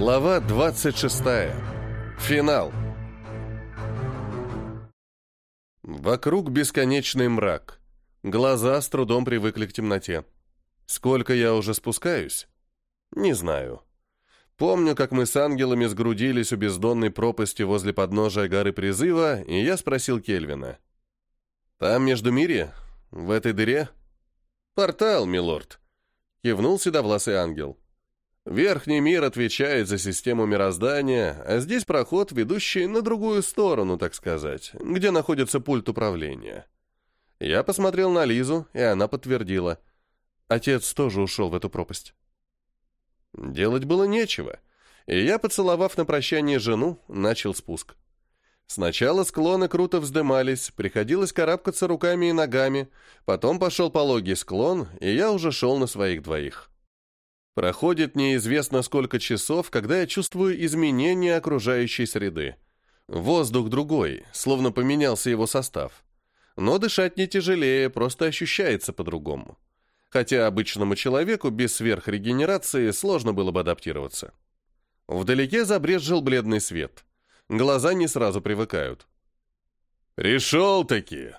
Глава 26. Финал. Вокруг бесконечный мрак. Глаза с трудом привыкли к темноте. Сколько я уже спускаюсь? Не знаю. Помню, как мы с ангелами сгрудились у бездонной пропасти возле подножия горы призыва, и я спросил Кельвина. «Там, между мире? В этой дыре?» «Портал, милорд», — кивнул седовласый ангел. «Верхний мир отвечает за систему мироздания, а здесь проход, ведущий на другую сторону, так сказать, где находится пульт управления». Я посмотрел на Лизу, и она подтвердила. Отец тоже ушел в эту пропасть. Делать было нечего, и я, поцеловав на прощание жену, начал спуск. Сначала склоны круто вздымались, приходилось карабкаться руками и ногами, потом пошел пологий склон, и я уже шел на своих двоих. Проходит неизвестно сколько часов, когда я чувствую изменения окружающей среды. Воздух другой, словно поменялся его состав. Но дышать не тяжелее, просто ощущается по-другому хотя обычному человеку без сверхрегенерации сложно было бы адаптироваться. Вдалеке забрезжил бледный свет. Глаза не сразу привыкают. «Пришел-таки!»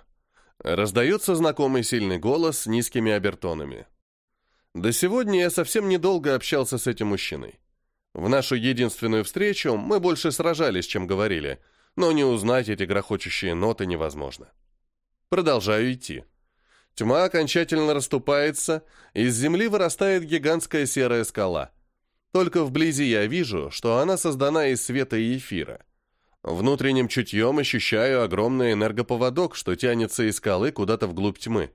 Раздается знакомый сильный голос с низкими обертонами. До сегодня я совсем недолго общался с этим мужчиной. В нашу единственную встречу мы больше сражались, чем говорили, но не узнать эти грохочущие ноты невозможно. Продолжаю идти. Тьма окончательно расступается, из земли вырастает гигантская серая скала. Только вблизи я вижу, что она создана из света и эфира. Внутренним чутьем ощущаю огромный энергоповодок, что тянется из скалы куда-то вглубь тьмы.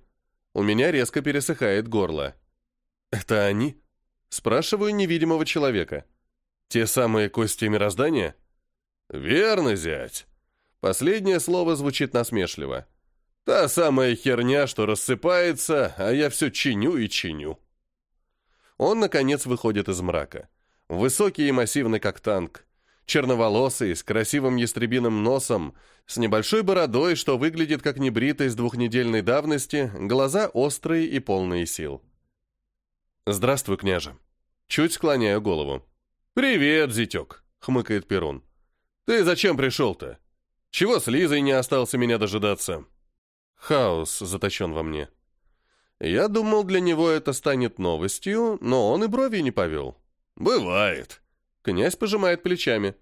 У меня резко пересыхает горло. «Это они?» Спрашиваю невидимого человека. «Те самые кости мироздания?» «Верно, зять!» Последнее слово звучит насмешливо. Та самая херня, что рассыпается, а я все чиню и чиню. Он, наконец, выходит из мрака. Высокий и массивный, как танк. Черноволосый, с красивым ястребиным носом, с небольшой бородой, что выглядит как небритый с двухнедельной давности, глаза острые и полные сил. «Здравствуй, княже». Чуть склоняю голову. «Привет, зятек», — хмыкает Перун. «Ты зачем пришел-то? Чего с Лизой не остался меня дожидаться?» Хаос заточен во мне. Я думал, для него это станет новостью, но он и брови не повел. «Бывает». Князь пожимает плечами.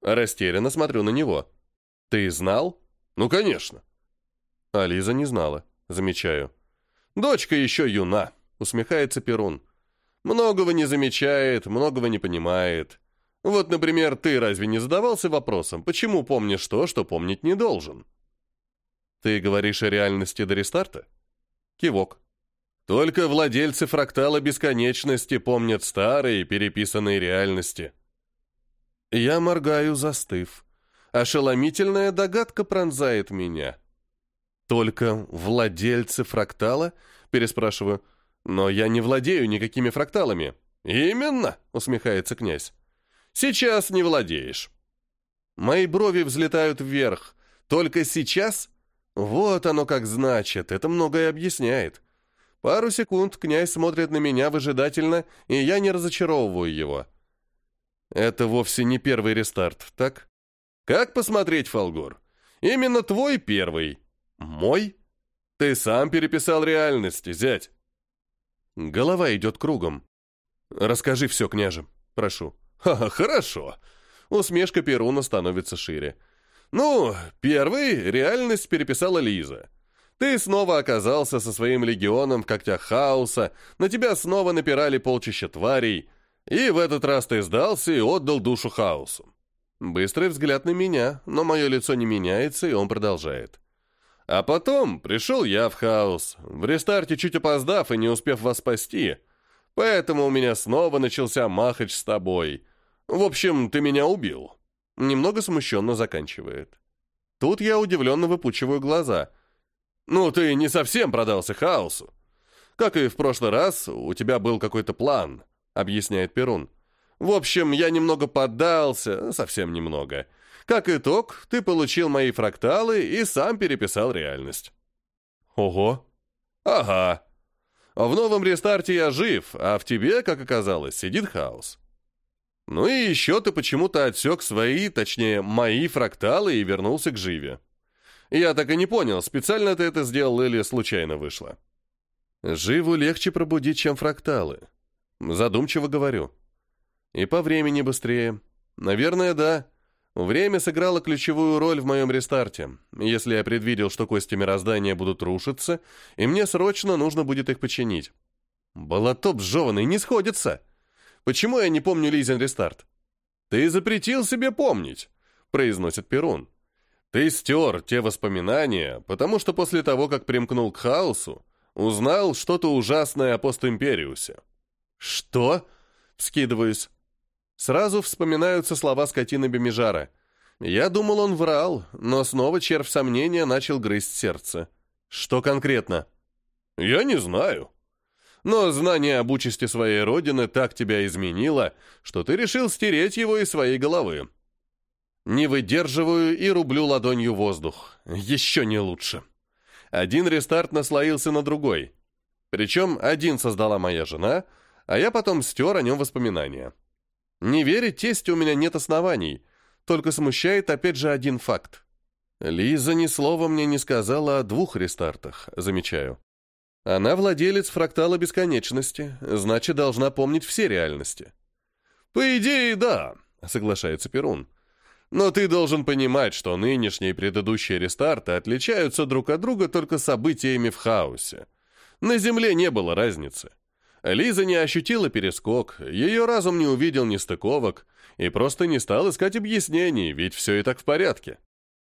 Растерянно смотрю на него. «Ты знал?» «Ну, конечно». А Лиза не знала, замечаю. «Дочка еще юна», — усмехается Перун. «Многого не замечает, многого не понимает. Вот, например, ты разве не задавался вопросом, почему помнишь то, что помнить не должен?» Ты говоришь о реальности до рестарта? Кивок. Только владельцы фрактала бесконечности помнят старые переписанные реальности. Я моргаю, застыв. Ошеломительная догадка пронзает меня. Только владельцы фрактала? Переспрашиваю. Но я не владею никакими фракталами. Именно, усмехается князь. Сейчас не владеешь. Мои брови взлетают вверх. Только сейчас вот оно как значит, это многое объясняет. Пару секунд князь смотрит на меня выжидательно, и я не разочаровываю его. Это вовсе не первый рестарт, так? Как посмотреть, Фолгор? Именно твой первый. Мой? Ты сам переписал реальность, зять. Голова идет кругом. Расскажи все, княже, прошу. Ха-ха, хорошо. Усмешка Перуна становится шире. Ну, первый реальность переписала Лиза. Ты снова оказался со своим легионом в когтях хаоса, на тебя снова напирали полчища тварей, и в этот раз ты сдался и отдал душу хаосу. Быстрый взгляд на меня, но мое лицо не меняется, и он продолжает. А потом пришел я в хаос, в рестарте чуть опоздав и не успев вас спасти. Поэтому у меня снова начался махач с тобой. В общем, ты меня убил. Немного смущенно заканчивает. Тут я удивленно выпучиваю глаза. «Ну, ты не совсем продался хаосу. Как и в прошлый раз, у тебя был какой-то план», — объясняет Перун. «В общем, я немного поддался, совсем немного. Как итог, ты получил мои фракталы и сам переписал реальность». «Ого!» «Ага. В новом рестарте я жив, а в тебе, как оказалось, сидит хаос. Ну и еще ты почему-то отсек свои, точнее, мои фракталы и вернулся к Живе. Я так и не понял, специально ты это сделал или случайно вышло. Живу легче пробудить, чем фракталы. Задумчиво говорю. И по времени быстрее. Наверное, да. Время сыграло ключевую роль в моем рестарте. Если я предвидел, что кости мироздания будут рушиться, и мне срочно нужно будет их починить. Болотоп сжеванный не сходится. Почему я не помню Лизин рестарт? Ты запретил себе помнить, произносит Перун. Ты стер те воспоминания, потому что после того, как примкнул к хаосу, узнал что-то ужасное о постимпериусе. Что? Скидываюсь. Сразу вспоминаются слова скотины Бемижара. Я думал, он врал, но снова червь сомнения начал грызть сердце. Что конкретно? Я не знаю. Но знание об участи своей родины так тебя изменило, что ты решил стереть его из своей головы. Не выдерживаю и рублю ладонью воздух. Еще не лучше. Один рестарт наслоился на другой. Причем один создала моя жена, а я потом стер о нем воспоминания. Не верить тесте у меня нет оснований, только смущает опять же один факт. Лиза ни слова мне не сказала о двух рестартах, замечаю. Она владелец фрактала бесконечности, значит, должна помнить все реальности. «По идее, да», — соглашается Перун. «Но ты должен понимать, что нынешние и предыдущие рестарты отличаются друг от друга только событиями в хаосе. На Земле не было разницы. Лиза не ощутила перескок, ее разум не увидел нестыковок и просто не стал искать объяснений, ведь все и так в порядке.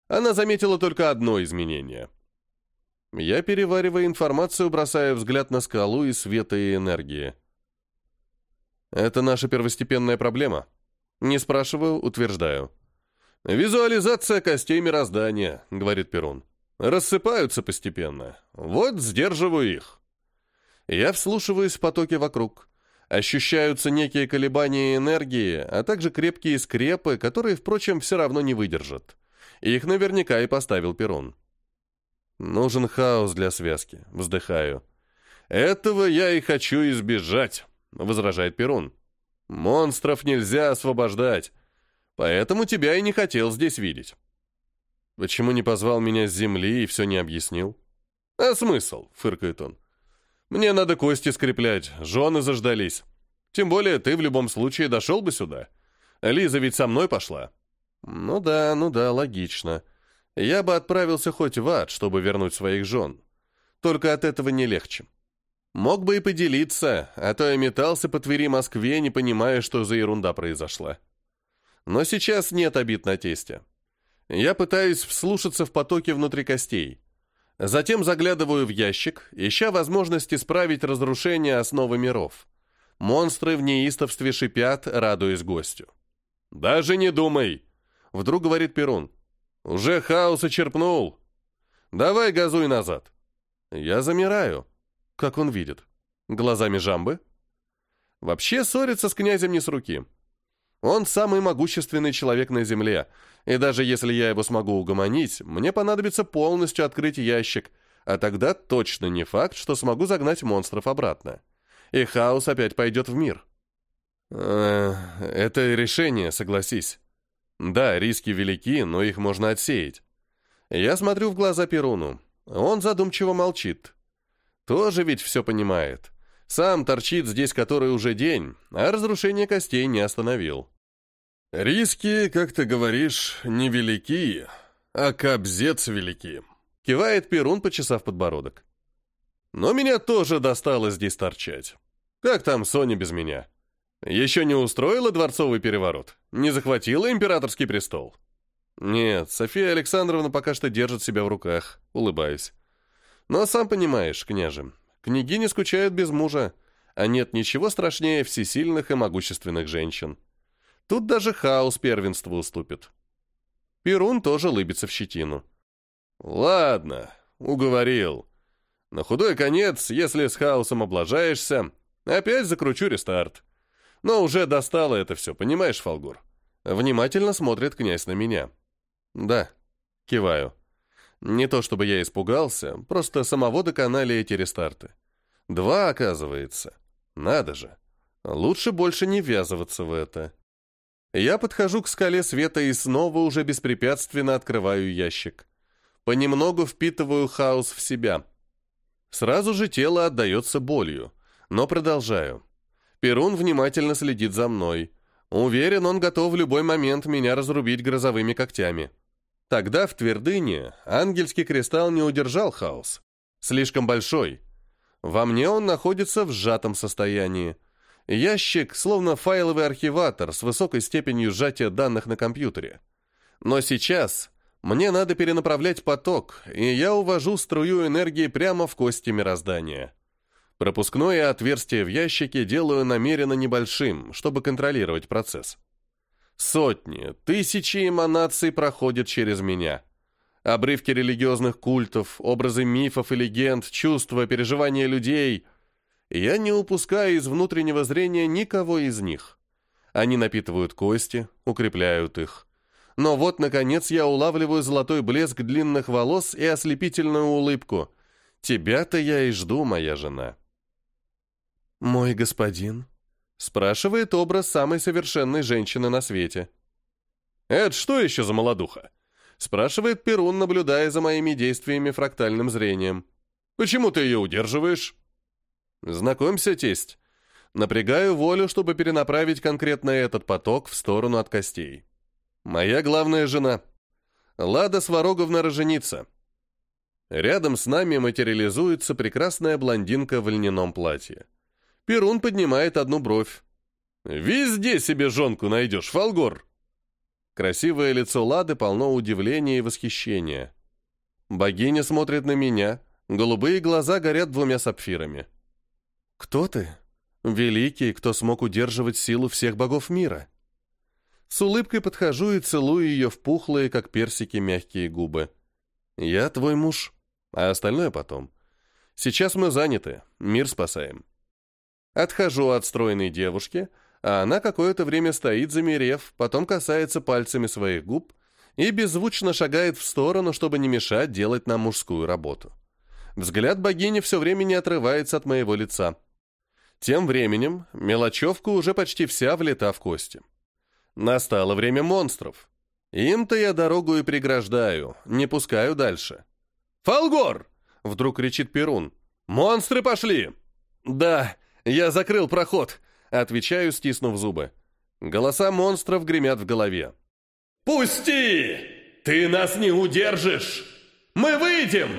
Она заметила только одно изменение — я, переваривая информацию, бросаю взгляд на скалу и света и энергии. Это наша первостепенная проблема. Не спрашиваю, утверждаю. «Визуализация костей мироздания», — говорит Перун. «Рассыпаются постепенно. Вот сдерживаю их». Я вслушиваюсь в потоки вокруг. Ощущаются некие колебания энергии, а также крепкие скрепы, которые, впрочем, все равно не выдержат. Их наверняка и поставил Перун. Нужен хаос для связки. Вздыхаю. Этого я и хочу избежать, возражает Перун. Монстров нельзя освобождать. Поэтому тебя и не хотел здесь видеть. Почему не позвал меня с земли и все не объяснил? А смысл, фыркает он. Мне надо кости скреплять, жены заждались. Тем более ты в любом случае дошел бы сюда. Лиза ведь со мной пошла. Ну да, ну да, логично я бы отправился хоть в ад, чтобы вернуть своих жен. Только от этого не легче. Мог бы и поделиться, а то я метался по Твери Москве, не понимая, что за ерунда произошла. Но сейчас нет обид на тесте. Я пытаюсь вслушаться в потоки внутри костей. Затем заглядываю в ящик, ища возможность исправить разрушение основы миров. Монстры в неистовстве шипят, радуясь гостю. «Даже не думай!» — вдруг говорит Перун. Уже хаос очерпнул. Давай газуй назад. Я замираю. Как он видит? Глазами жамбы? Вообще ссориться с князем не с руки. Он самый могущественный человек на земле, и даже если я его смогу угомонить, мне понадобится полностью открыть ящик, а тогда точно не факт, что смогу загнать монстров обратно. И хаос опять пойдет в мир. Э, это решение, согласись. Да, риски велики, но их можно отсеять. Я смотрю в глаза Перуну. Он задумчиво молчит. Тоже ведь все понимает. Сам торчит здесь который уже день, а разрушение костей не остановил. «Риски, как ты говоришь, невелики, а кобзец велики», — кивает Перун, почесав подбородок. «Но меня тоже достало здесь торчать. Как там Соня без меня?» Еще не устроила дворцовый переворот? Не захватила императорский престол? Нет, София Александровна пока что держит себя в руках, улыбаюсь. Но сам понимаешь, княже, княгини скучают без мужа, а нет ничего страшнее всесильных и могущественных женщин. Тут даже хаос первенства уступит. Перун тоже лыбится в щетину. Ладно, уговорил. На худой конец, если с хаосом облажаешься, опять закручу рестарт. Но уже достало это все, понимаешь, Фалгур? Внимательно смотрит князь на меня. Да, киваю. Не то чтобы я испугался, просто самого доконали эти рестарты. Два, оказывается. Надо же. Лучше больше не ввязываться в это. Я подхожу к скале света и снова уже беспрепятственно открываю ящик. Понемногу впитываю хаос в себя. Сразу же тело отдается болью, но продолжаю. Перун внимательно следит за мной. Уверен, он готов в любой момент меня разрубить грозовыми когтями. Тогда в твердыне ангельский кристалл не удержал хаос. Слишком большой. Во мне он находится в сжатом состоянии. Ящик словно файловый архиватор с высокой степенью сжатия данных на компьютере. Но сейчас мне надо перенаправлять поток, и я увожу струю энергии прямо в кости мироздания. Пропускное отверстие в ящике делаю намеренно небольшим, чтобы контролировать процесс. Сотни, тысячи эманаций проходят через меня. Обрывки религиозных культов, образы мифов и легенд, чувства, переживания людей. Я не упускаю из внутреннего зрения никого из них. Они напитывают кости, укрепляют их. Но вот, наконец, я улавливаю золотой блеск длинных волос и ослепительную улыбку. Тебя-то я и жду, моя жена. «Мой господин?» Спрашивает образ самой совершенной женщины на свете. «Это что еще за молодуха?» Спрашивает Перун, наблюдая за моими действиями фрактальным зрением. «Почему ты ее удерживаешь?» «Знакомься, тесть. Напрягаю волю, чтобы перенаправить конкретно этот поток в сторону от костей. Моя главная жена. Лада Свароговна роженица. Рядом с нами материализуется прекрасная блондинка в льняном платье. Перун поднимает одну бровь. «Везде себе жонку найдешь, Фалгор!» Красивое лицо Лады полно удивления и восхищения. Богиня смотрит на меня, голубые глаза горят двумя сапфирами. «Кто ты? Великий, кто смог удерживать силу всех богов мира?» С улыбкой подхожу и целую ее в пухлые, как персики, мягкие губы. «Я твой муж, а остальное потом. Сейчас мы заняты, мир спасаем». Отхожу от стройной девушки, а она какое-то время стоит, замерев, потом касается пальцами своих губ и беззвучно шагает в сторону, чтобы не мешать делать нам мужскую работу. Взгляд богини все время не отрывается от моего лица. Тем временем мелочевка уже почти вся влета в кости. Настало время монстров. Им-то я дорогу и преграждаю, не пускаю дальше. «Фалгор!» — вдруг кричит Перун. «Монстры пошли!» «Да!» «Я закрыл проход», — отвечаю, стиснув зубы. Голоса монстров гремят в голове. «Пусти! Ты нас не удержишь! Мы выйдем!»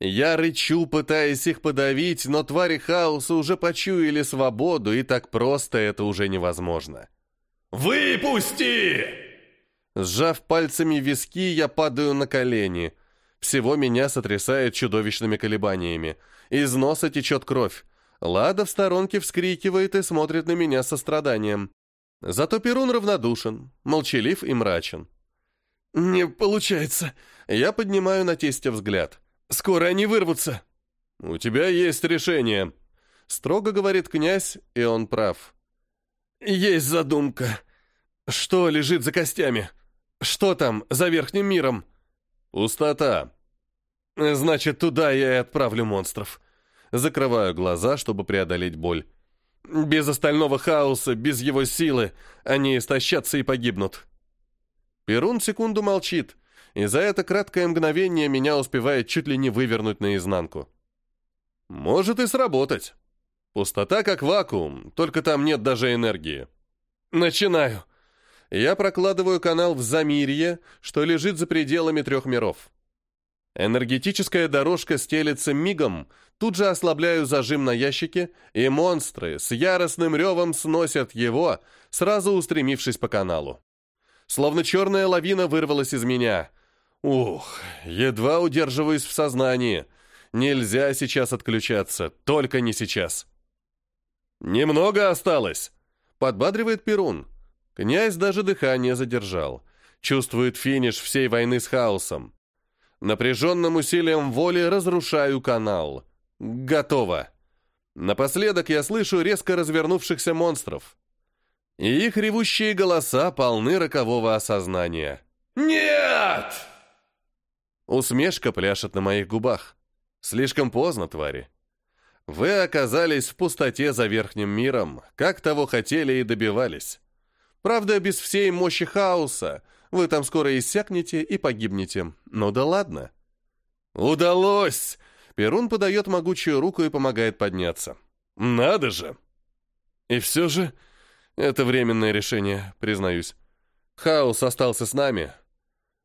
Я рычу, пытаясь их подавить, но твари хаоса уже почуяли свободу, и так просто это уже невозможно. «Выпусти!» Сжав пальцами виски, я падаю на колени. Всего меня сотрясает чудовищными колебаниями. Из носа течет кровь. Лада в сторонке вскрикивает и смотрит на меня со страданием. Зато Перун равнодушен, молчалив и мрачен. «Не получается». Я поднимаю на тестя взгляд. «Скоро они вырвутся». «У тебя есть решение», — строго говорит князь, и он прав. «Есть задумка. Что лежит за костями? Что там за верхним миром?» «Пустота». «Значит, туда я и отправлю монстров». Закрываю глаза, чтобы преодолеть боль. Без остального хаоса, без его силы, они истощатся и погибнут. Перун секунду молчит, и за это краткое мгновение меня успевает чуть ли не вывернуть наизнанку. Может и сработать. Пустота как вакуум, только там нет даже энергии. Начинаю. Я прокладываю канал в Замирье, что лежит за пределами трех миров. Энергетическая дорожка стелется мигом, тут же ослабляю зажим на ящике, и монстры с яростным ревом сносят его, сразу устремившись по каналу. Словно черная лавина вырвалась из меня. Ух, едва удерживаюсь в сознании. Нельзя сейчас отключаться, только не сейчас. «Немного осталось», — подбадривает Перун. Князь даже дыхание задержал. Чувствует финиш всей войны с хаосом. Напряженным усилием воли разрушаю канал. Готово. Напоследок я слышу резко развернувшихся монстров. И их ревущие голоса полны рокового осознания. «Нет!» Усмешка пляшет на моих губах. Слишком поздно, твари. Вы оказались в пустоте за верхним миром, как того хотели и добивались. Правда, без всей мощи хаоса. Вы там скоро иссякнете и погибнете. Ну да ладно. Удалось! Перун подает могучую руку и помогает подняться. Надо же! И все же, это временное решение, признаюсь. Хаос остался с нами.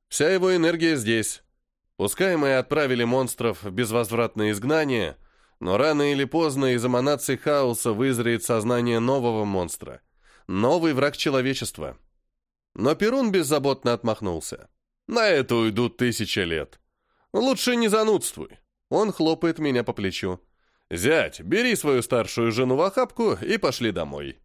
Вся его энергия здесь. Пускай мы отправили монстров в безвозвратное изгнание, но рано или поздно из эманаций хаоса вызреет сознание нового монстра. Новый враг человечества. Но Перун беззаботно отмахнулся. На это уйдут тысячи лет. Лучше не занудствуй. Он хлопает меня по плечу. «Зять, бери свою старшую жену в охапку и пошли домой».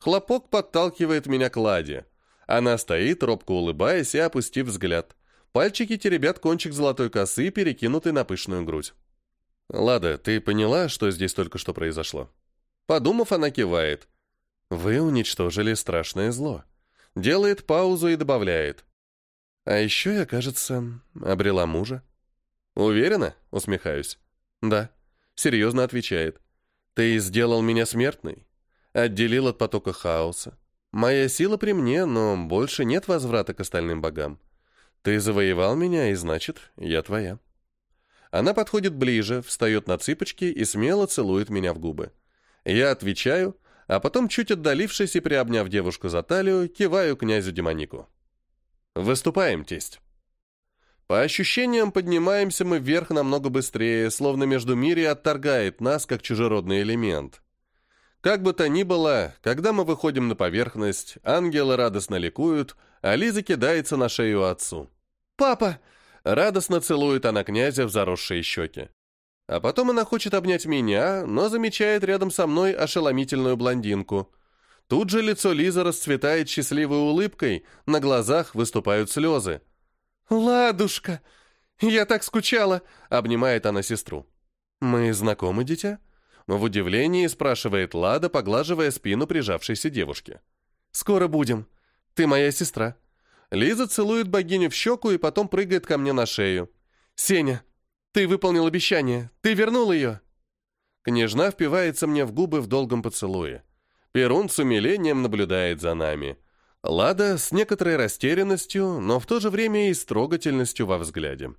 Хлопок подталкивает меня к Ладе. Она стоит, робко улыбаясь и опустив взгляд. Пальчики теребят кончик золотой косы, перекинутый на пышную грудь. «Лада, ты поняла, что здесь только что произошло?» Подумав, она кивает. «Вы уничтожили страшное зло». Делает паузу и добавляет. «А еще я, кажется, обрела мужа». «Уверена?» — усмехаюсь. «Да», — серьезно отвечает. «Ты сделал меня смертной, отделил от потока хаоса. Моя сила при мне, но больше нет возврата к остальным богам. Ты завоевал меня, и значит, я твоя». Она подходит ближе, встает на цыпочки и смело целует меня в губы. Я отвечаю, а потом, чуть отдалившись и приобняв девушку за талию, киваю князю Демонику. «Выступаем, тесть». По ощущениям, поднимаемся мы вверх намного быстрее, словно между мире отторгает нас, как чужеродный элемент. Как бы то ни было, когда мы выходим на поверхность, ангелы радостно ликуют, а Лиза кидается на шею отцу. «Папа!» Радостно целует она князя в заросшие щеки. А потом она хочет обнять меня, но замечает рядом со мной ошеломительную блондинку. Тут же лицо Лизы расцветает счастливой улыбкой, на глазах выступают слезы. «Ладушка, я так скучала!» — обнимает она сестру. «Мы знакомы, дитя?» В удивлении спрашивает Лада, поглаживая спину прижавшейся девушки. «Скоро будем. Ты моя сестра». Лиза целует богиню в щеку и потом прыгает ко мне на шею. «Сеня, ты выполнил обещание. Ты вернул ее». Княжна впивается мне в губы в долгом поцелуе. Перун с умилением наблюдает за нами. Лада с некоторой растерянностью, но в то же время и с во взгляде.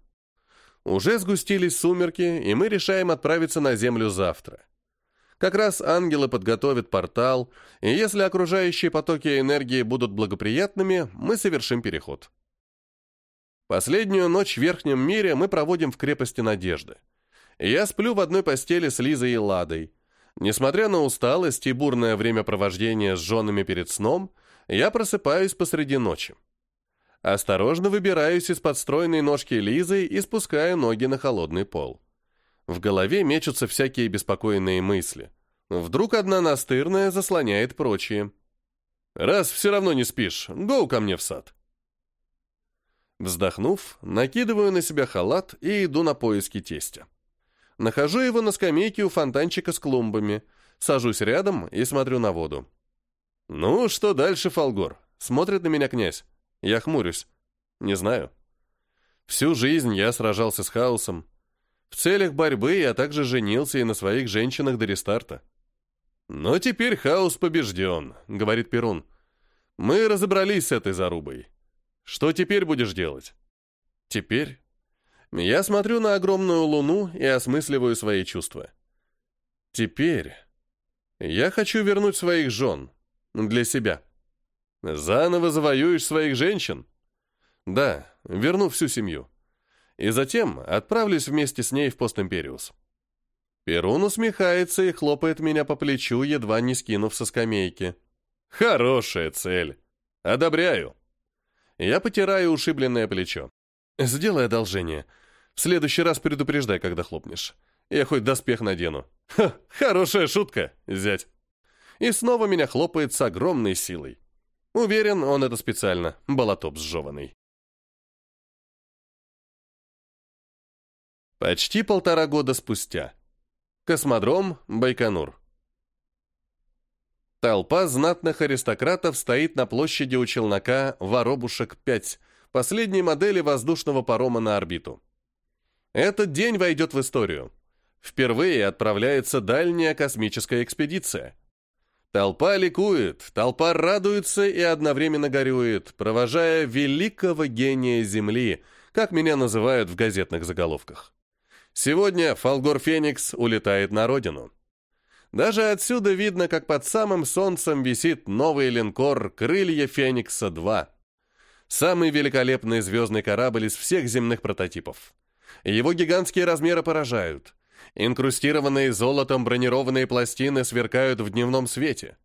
Уже сгустились сумерки, и мы решаем отправиться на Землю завтра. Как раз ангелы подготовят портал, и если окружающие потоки энергии будут благоприятными, мы совершим переход. Последнюю ночь в Верхнем мире мы проводим в крепости Надежды. Я сплю в одной постели с Лизой и Ладой. Несмотря на усталость и бурное времяпровождение с женами перед сном, я просыпаюсь посреди ночи. Осторожно выбираюсь из подстроенной ножки Лизы и спускаю ноги на холодный пол. В голове мечутся всякие беспокойные мысли. Вдруг одна настырная заслоняет прочие. «Раз все равно не спишь, гоу ко мне в сад». Вздохнув, накидываю на себя халат и иду на поиски тестя. Нахожу его на скамейке у фонтанчика с клумбами, сажусь рядом и смотрю на воду. «Ну, что дальше, Фолгор?» Смотрит на меня князь. Я хмурюсь. Не знаю. Всю жизнь я сражался с хаосом. В целях борьбы я также женился и на своих женщинах до рестарта. «Но теперь хаос побежден», — говорит Перун. «Мы разобрались с этой зарубой. Что теперь будешь делать?» «Теперь?» Я смотрю на огромную луну и осмысливаю свои чувства. «Теперь...» Я хочу вернуть своих жен, для себя. Заново завоюешь своих женщин? Да, верну всю семью. И затем отправлюсь вместе с ней в постимпериус. Перун усмехается и хлопает меня по плечу, едва не скинув со скамейки. Хорошая цель. Одобряю. Я потираю ушибленное плечо. Сделай одолжение. В следующий раз предупреждай, когда хлопнешь. Я хоть доспех надену. Ха, хорошая шутка, зять и снова меня хлопает с огромной силой. Уверен, он это специально, болотоп сжеванный. Почти полтора года спустя. Космодром, Байконур. Толпа знатных аристократов стоит на площади у челнока «Воробушек-5», последней модели воздушного парома на орбиту. Этот день войдет в историю. Впервые отправляется дальняя космическая экспедиция. Толпа ликует, толпа радуется и одновременно горюет, провожая великого гения Земли, как меня называют в газетных заголовках. Сегодня Фолгор Феникс улетает на родину. Даже отсюда видно, как под самым солнцем висит новый линкор «Крылья Феникса-2». Самый великолепный звездный корабль из всех земных прототипов. Его гигантские размеры поражают. Инкрустированные золотом бронированные пластины сверкают в дневном свете.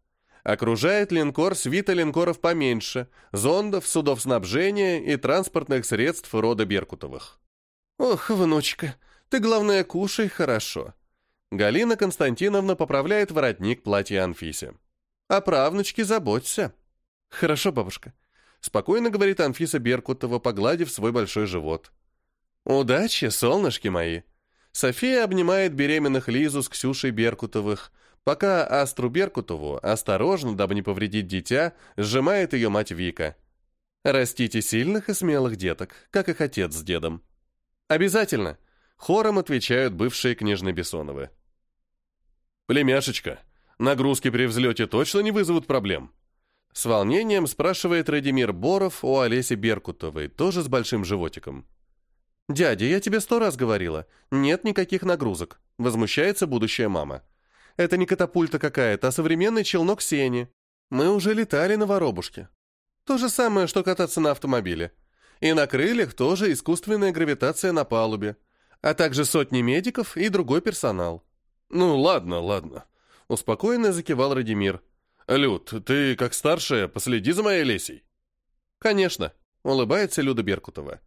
Окружает линкор свита линкоров поменьше, зондов, судов снабжения и транспортных средств рода Беркутовых. «Ох, внучка, ты, главное, кушай хорошо», Галина Константиновна поправляет воротник платья Анфисе. «О правнучке заботься». «Хорошо, бабушка», — спокойно говорит Анфиса Беркутова, погладив свой большой живот. «Удачи, солнышки мои!» София обнимает беременных Лизу с Ксюшей Беркутовых, пока Астру Беркутову, осторожно, дабы не повредить дитя, сжимает ее мать Вика. «Растите сильных и смелых деток, как их отец с дедом». «Обязательно!» Хором отвечают бывшие княжны Бессоновы. «Племяшечка, нагрузки при взлете точно не вызовут проблем?» С волнением спрашивает Радимир Боров у Олеси Беркутовой, тоже с большим животиком. «Дядя, я тебе сто раз говорила, нет никаких нагрузок», — возмущается будущая мама. «Это не катапульта какая-то, а современный челнок сени. Мы уже летали на воробушке. То же самое, что кататься на автомобиле. И на крыльях тоже искусственная гравитация на палубе а также сотни медиков и другой персонал. «Ну, ладно, ладно», — успокоенно закивал Радимир. «Люд, ты, как старшая, последи за моей Лесей». «Конечно», — улыбается Люда Беркутова.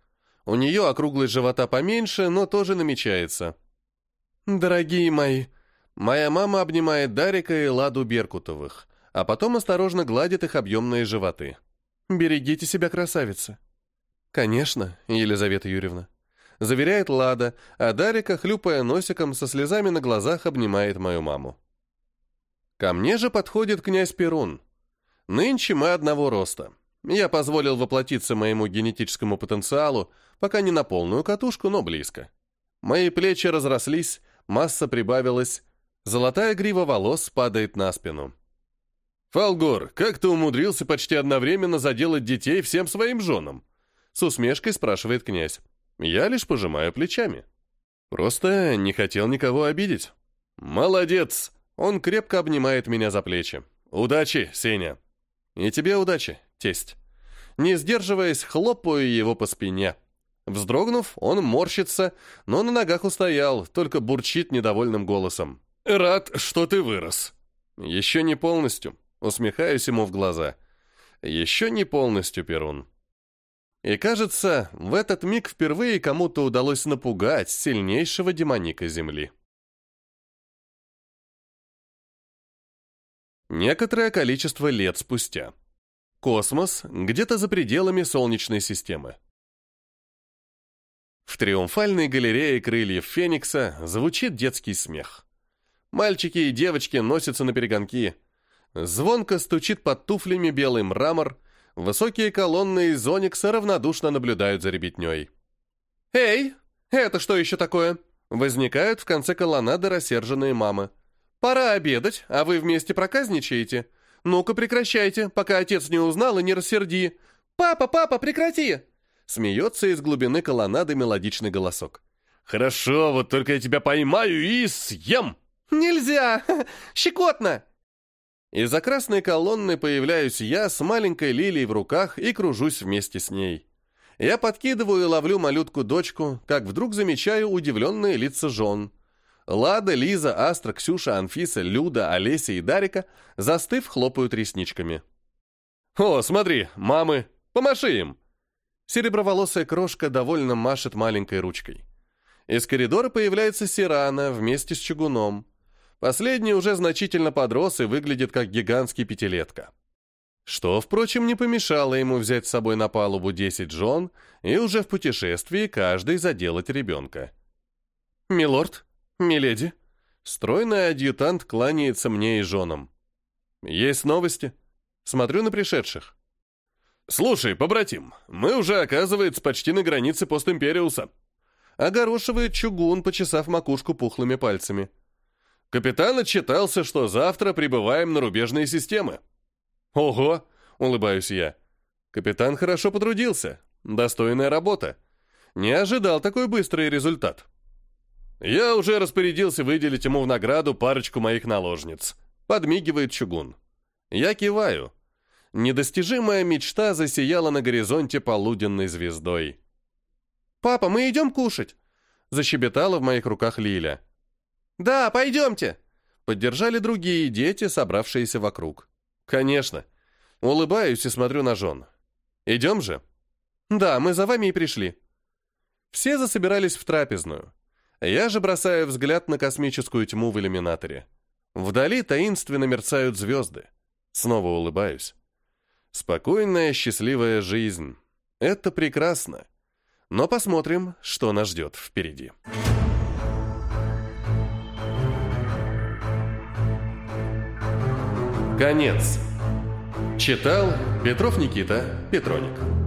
У нее округлость живота поменьше, но тоже намечается. «Дорогие мои», моя мама обнимает Дарика и Ладу Беркутовых, а потом осторожно гладит их объемные животы. «Берегите себя, красавица». «Конечно, Елизавета Юрьевна» заверяет Лада, а Дарика, хлюпая носиком, со слезами на глазах обнимает мою маму. Ко мне же подходит князь Перун. Нынче мы одного роста. Я позволил воплотиться моему генетическому потенциалу, пока не на полную катушку, но близко. Мои плечи разрослись, масса прибавилась, золотая грива волос падает на спину. «Фалгор, как ты умудрился почти одновременно заделать детей всем своим женам?» С усмешкой спрашивает князь. Я лишь пожимаю плечами. Просто не хотел никого обидеть. Молодец! Он крепко обнимает меня за плечи. Удачи, Сеня. И тебе удачи, тесть. Не сдерживаясь, хлопаю его по спине. Вздрогнув, он морщится, но на ногах устоял, только бурчит недовольным голосом. «Рад, что ты вырос». «Еще не полностью», — усмехаюсь ему в глаза. «Еще не полностью, Перун». И кажется, в этот миг впервые кому-то удалось напугать сильнейшего демоника Земли. Некоторое количество лет спустя. Космос где-то за пределами Солнечной системы. В триумфальной галерее крыльев Феникса звучит детский смех. Мальчики и девочки носятся на перегонки. Звонко стучит под туфлями белый мрамор, Высокие колонны из Оникса равнодушно наблюдают за ребятней. «Эй, это что еще такое?» Возникают в конце колоннады рассерженные мамы. «Пора обедать, а вы вместе проказничаете. Ну-ка прекращайте, пока отец не узнал и не рассерди. Папа, папа, прекрати!» Смеется из глубины колоннады мелодичный голосок. «Хорошо, вот только я тебя поймаю и съем!» «Нельзя! Щекотно!» Из-за красной колонны появляюсь я с маленькой лилией в руках и кружусь вместе с ней. Я подкидываю и ловлю малютку-дочку, как вдруг замечаю удивленные лица жен. Лада, Лиза, Астра, Ксюша, Анфиса, Люда, Олеся и Дарика, застыв, хлопают ресничками. «О, смотри, мамы! Помаши им!» Сереброволосая крошка довольно машет маленькой ручкой. Из коридора появляется Сирана вместе с чугуном. Последний уже значительно подрос и выглядит как гигантский пятилетка. Что, впрочем, не помешало ему взять с собой на палубу 10 жен и уже в путешествии каждый заделать ребенка. «Милорд, миледи», стройный адъютант кланяется мне и женам. «Есть новости?» Смотрю на пришедших. «Слушай, побратим, мы уже, оказывается, почти на границе постимпериуса». Огорошивает чугун, почесав макушку пухлыми пальцами. Капитан отчитался, что завтра прибываем на рубежные системы. Ого, улыбаюсь я. Капитан хорошо потрудился. Достойная работа. Не ожидал такой быстрый результат. Я уже распорядился выделить ему в награду парочку моих наложниц. Подмигивает чугун. Я киваю. Недостижимая мечта засияла на горизонте полуденной звездой. «Папа, мы идем кушать!» Защебетала в моих руках Лиля. «Да, пойдемте!» Поддержали другие дети, собравшиеся вокруг. «Конечно!» Улыбаюсь и смотрю на жен. «Идем же?» «Да, мы за вами и пришли». Все засобирались в трапезную. Я же бросаю взгляд на космическую тьму в иллюминаторе. Вдали таинственно мерцают звезды. Снова улыбаюсь. Спокойная, счастливая жизнь. Это прекрасно. Но посмотрим, что нас ждет впереди. Конец. Читал Петров Никита Петроник.